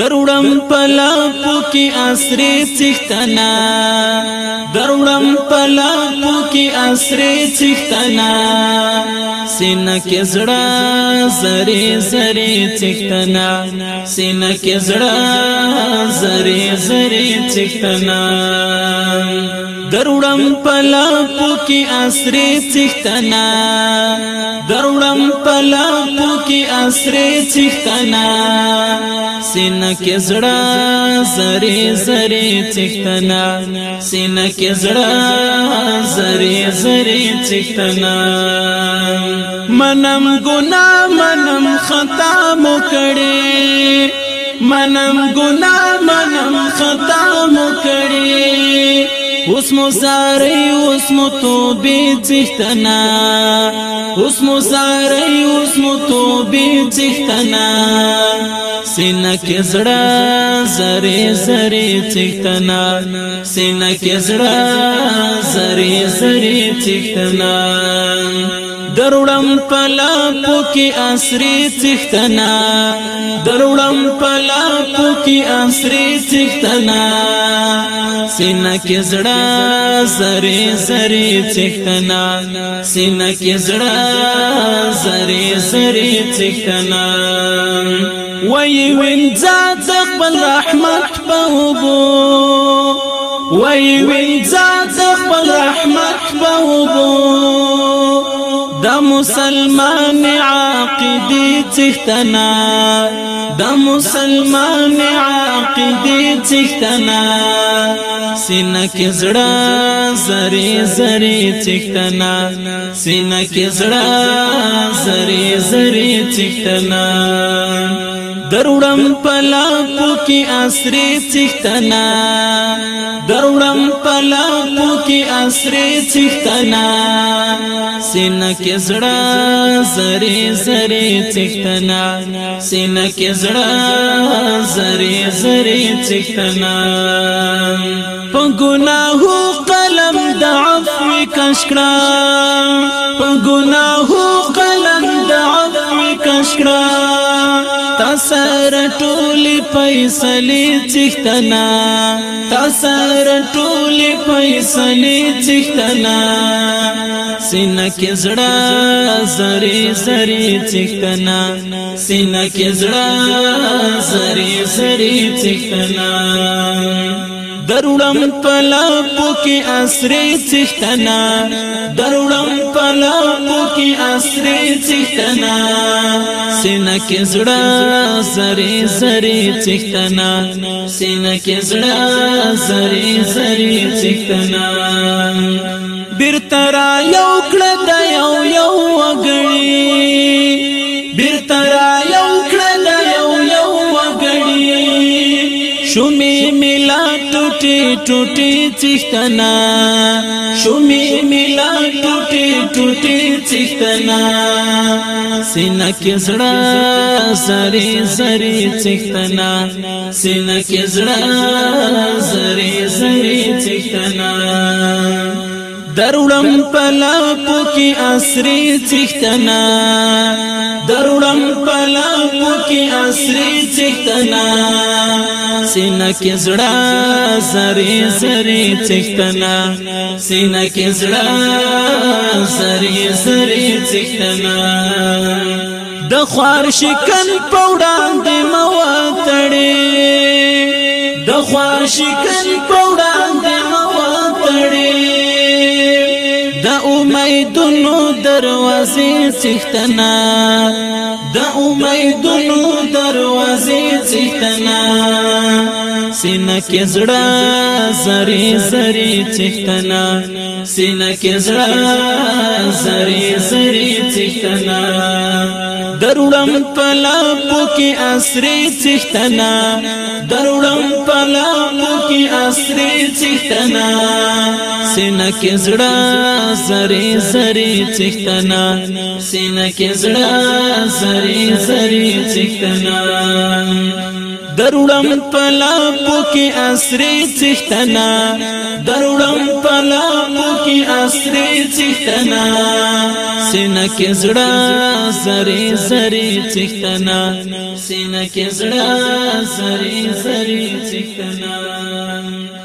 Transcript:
دروړم پلا پوکي اسرې څښتنا دروړم پلا پوکي اسرې څښتنا سینه کې زړه زری زری څښتنا سینه کې زړه زری زری څښتنا دروړم پلا پوکي اسرې څښتنا دروړم پلا سری چختنا سینه کې زړه زری زری چختنا سینه کې زړه زری زری چختنا منم ګنا منم خطا مو کړې منم ګنا منم خطا اسمو زاری اسمو توبی چختنا اسمو زاری اسمو توبی چختنا سینه کې زړه زری زری چختنا سینه کې زړه زری زری چختنا دروړم پلا پوکي اسري څښتنا دروړم پلا پوکي اسري څښتنا سینا کې زړه زری زری څښتنا سینا کې زړه زری زری څښتنا وی وینځه خپل رحمت په وبو وی وین دا مسلمان عاقدی چختنا دا مسلمان عاقدی چختنا سینہ کې زړه زری زری چختنا سینہ کې زړه زری زری چختنا دروړم پلا پوکي اسري چختنا دروړم پلا کی اسری چختنا سینہ کی زڑا زری زری چختنا سینہ کی زڑا زری زری چختنا په ګناهو قلم د عفو کشکړه په ګناهو قلم د عفو کشکړه تاسو رټو فیصله چختنا تاسر ټول فیصله چختنا سینه کې زړه زری زری چختنا سینه کې زړه زری زری چختنا درولم پلا پوکی اسری چختنا درولم پلا پوکی اسری چختنا سینا کې زړه سری سری چختنا سینا کې زړه سری سری چختنا بیرترا یو کړه د یو یو وګړي بیرترا یو کړه د یو یو وګړي شومې ټوټي ټوټي چښتنا شومې ملا ټوټي ټوټي چښتنا سینا کې زړه سري سري چښتنا سینا کې زړه سري سري چښتنا دروړم پلا پوکي اسري چښتنا دروړم پلا پوکي اسري چښتنا سینه کې زړه زری زری چښتنا سینه کې زړه زری زری چښتنا د خوار شکن پوډان دی مو تړي د خوار شکن پوډان امیدونو دروازې څښتنا د امیدونو دروازې څښتنا سینه کې زړه زری زری څښتنا سینه کې زړه زری زری څښتنا دروړم پلا پوکي اسري څښتنا دروړم پلا پوکي اسري څښتنا سینه کې زړه زری زری چښتنا سینه کې زړه زری زری چښتنا دروړم پلا پو کې اسرې چښتنا دروړم پلا پو کې اسرې چښتنا سینه کې زړه زری زری چښتنا سینه کې زړه زری زری چښتنا